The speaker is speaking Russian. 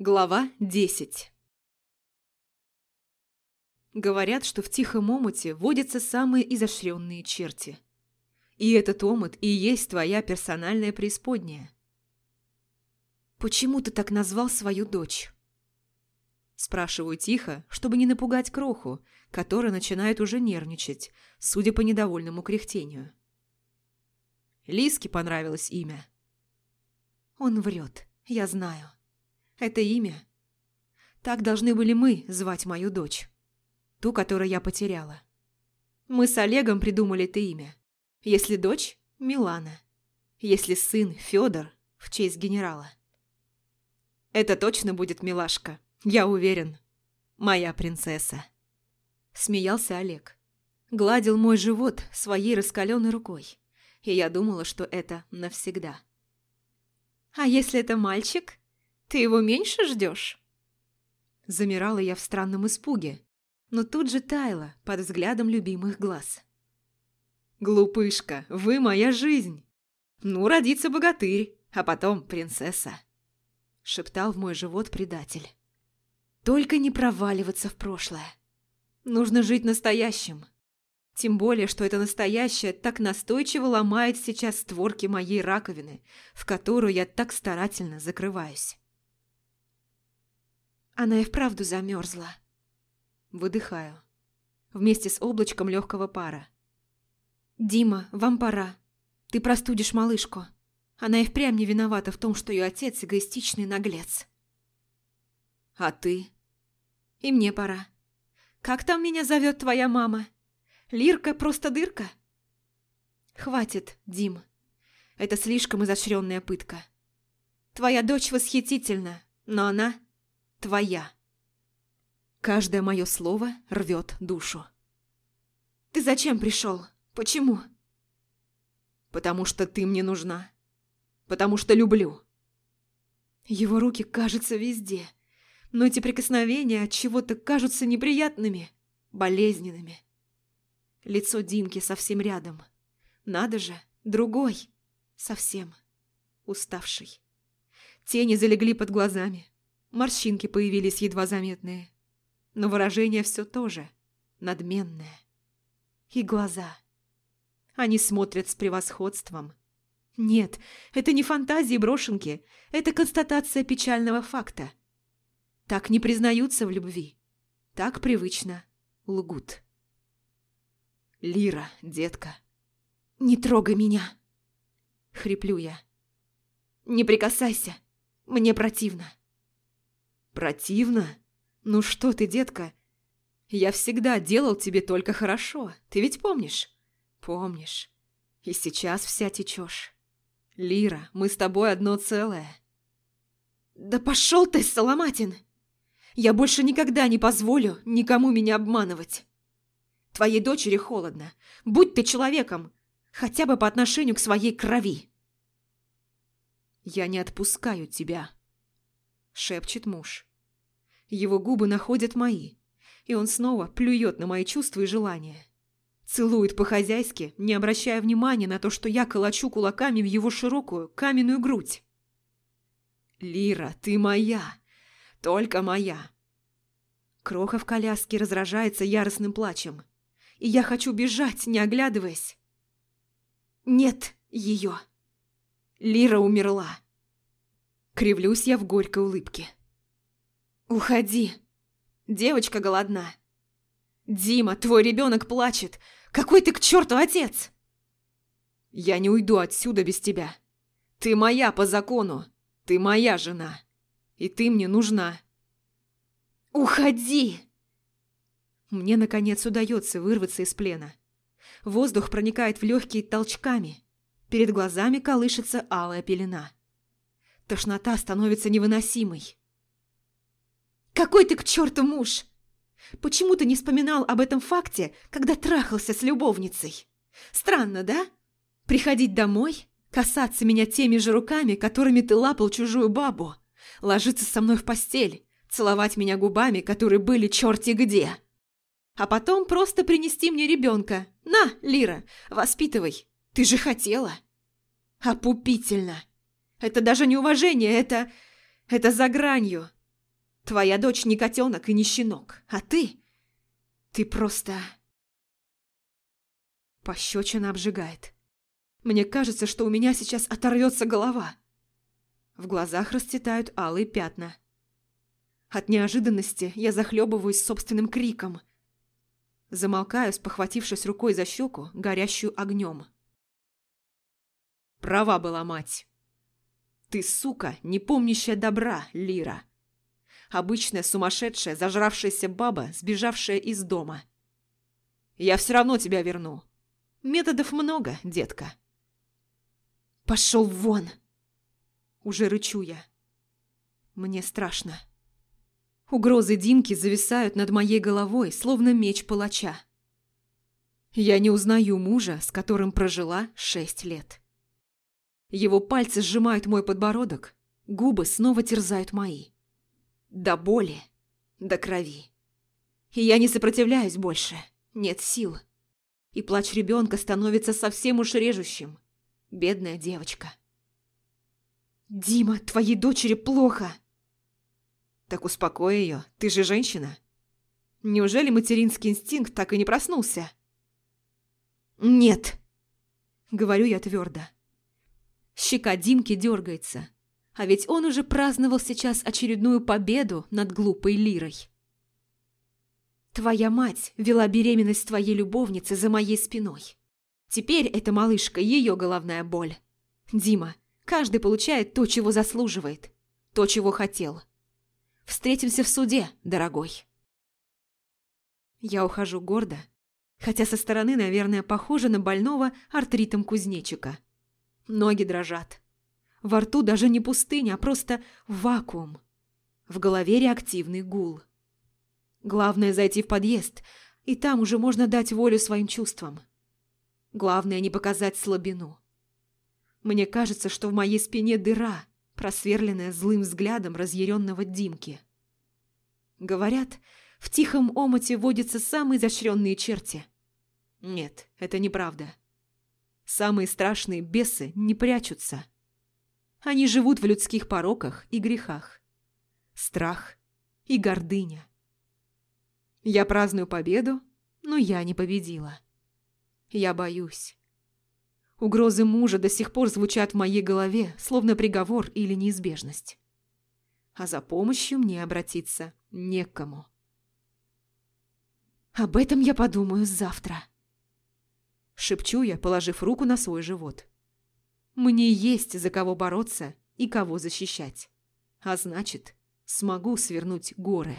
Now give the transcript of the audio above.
Глава 10 Говорят, что в тихом омуте водятся самые изощренные черти. И этот омут и есть твоя персональная преисподняя. «Почему ты так назвал свою дочь?» Спрашиваю тихо, чтобы не напугать кроху, которая начинает уже нервничать, судя по недовольному кряхтению. Лиске понравилось имя. Он врет, я знаю. Это имя. Так должны были мы звать мою дочь. Ту, которую я потеряла. Мы с Олегом придумали это имя. Если дочь – Милана. Если сын – Федор, в честь генерала. Это точно будет милашка, я уверен. Моя принцесса. Смеялся Олег. Гладил мой живот своей раскаленной рукой и я думала, что это навсегда. «А если это мальчик? Ты его меньше ждешь?» Замирала я в странном испуге, но тут же таяла под взглядом любимых глаз. «Глупышка, вы моя жизнь! Ну, родится богатырь, а потом принцесса!» Шептал в мой живот предатель. «Только не проваливаться в прошлое. Нужно жить настоящим, тем более, что это настоящее так настойчиво ломает сейчас створки моей раковины, в которую я так старательно закрываюсь. Она и вправду замерзла. Выдыхаю. Вместе с облачком легкого пара. «Дима, вам пора. Ты простудишь малышку. Она и впрямь не виновата в том, что ее отец эгоистичный наглец». «А ты?» «И мне пора. Как там меня зовет твоя мама?» Лирка просто дырка? Хватит, Дим. Это слишком изощренная пытка. Твоя дочь восхитительна, но она твоя. Каждое мое слово рвет душу. Ты зачем пришел? Почему? Потому что ты мне нужна. Потому что люблю. Его руки кажутся везде, но эти прикосновения от чего-то кажутся неприятными, болезненными. Лицо Димки совсем рядом. Надо же, другой. Совсем. Уставший. Тени залегли под глазами. Морщинки появились едва заметные. Но выражение все то же. Надменное. И глаза. Они смотрят с превосходством. Нет, это не фантазии брошенки. Это констатация печального факта. Так не признаются в любви. Так привычно лгут. «Лира, детка». «Не трогай меня!» Хриплю я. «Не прикасайся! Мне противно!» «Противно? Ну что ты, детка? Я всегда делал тебе только хорошо, ты ведь помнишь?» «Помнишь. И сейчас вся течешь. Лира, мы с тобой одно целое». «Да пошел ты, Соломатин! Я больше никогда не позволю никому меня обманывать!» Твоей дочери холодно. Будь ты человеком, хотя бы по отношению к своей крови. «Я не отпускаю тебя», — шепчет муж. Его губы находят мои, и он снова плюет на мои чувства и желания. Целует по-хозяйски, не обращая внимания на то, что я колочу кулаками в его широкую каменную грудь. «Лира, ты моя! Только моя!» Кроха в коляске разражается яростным плачем и я хочу бежать, не оглядываясь. Нет ее. Лира умерла. Кривлюсь я в горькой улыбке. Уходи. Девочка голодна. Дима, твой ребенок плачет. Какой ты к черту отец? Я не уйду отсюда без тебя. Ты моя по закону. Ты моя жена. И ты мне нужна. Уходи! Мне, наконец, удается вырваться из плена. Воздух проникает в легкие толчками. Перед глазами колышется алая пелена. Тошнота становится невыносимой. «Какой ты к черту муж! Почему ты не вспоминал об этом факте, когда трахался с любовницей? Странно, да? Приходить домой, касаться меня теми же руками, которыми ты лапал чужую бабу, ложиться со мной в постель, целовать меня губами, которые были черти где!» а потом просто принести мне ребенка. На, Лира, воспитывай. Ты же хотела. Опупительно. Это даже не уважение, это... Это за гранью. Твоя дочь не котенок и не щенок, а ты... Ты просто... Пощечина обжигает. Мне кажется, что у меня сейчас оторвется голова. В глазах расцветают алые пятна. От неожиданности я захлебываюсь собственным криком. Замолкаю, спохватившись рукой за щеку, горящую огнем. Права была мать. Ты, сука, не помнящая добра, Лира. Обычная сумасшедшая, зажравшаяся баба, сбежавшая из дома. Я все равно тебя верну. Методов много, детка. Пошел вон! Уже рычу я. Мне страшно. Угрозы Димки зависают над моей головой, словно меч палача. Я не узнаю мужа, с которым прожила шесть лет. Его пальцы сжимают мой подбородок, губы снова терзают мои. До боли, до крови. И я не сопротивляюсь больше, нет сил. И плач ребенка становится совсем уж режущим. Бедная девочка. «Дима, твоей дочери плохо!» «Так успокой ее, ты же женщина!» Неужели материнский инстинкт так и не проснулся? «Нет!» — говорю я твердо. Щека Димки дергается. А ведь он уже праздновал сейчас очередную победу над глупой Лирой. Твоя мать вела беременность твоей любовницы за моей спиной. Теперь эта малышка – ее головная боль. Дима, каждый получает то, чего заслуживает, то, чего хотел. Встретимся в суде, дорогой. Я ухожу гордо, хотя со стороны, наверное, похоже на больного артритом кузнечика – Ноги дрожат. Во рту даже не пустыня, а просто вакуум. В голове реактивный гул. Главное зайти в подъезд, и там уже можно дать волю своим чувствам. Главное не показать слабину. Мне кажется, что в моей спине дыра, просверленная злым взглядом разъяренного Димки. Говорят, в тихом омуте водятся самые изощренные черти. Нет, это неправда. Самые страшные бесы не прячутся. Они живут в людских пороках и грехах. Страх и гордыня. Я праздную победу, но я не победила. Я боюсь. Угрозы мужа до сих пор звучат в моей голове, словно приговор или неизбежность. А за помощью мне обратиться некому. Об этом я подумаю завтра. Шепчу я, положив руку на свой живот. Мне есть за кого бороться и кого защищать. А значит, смогу свернуть горы.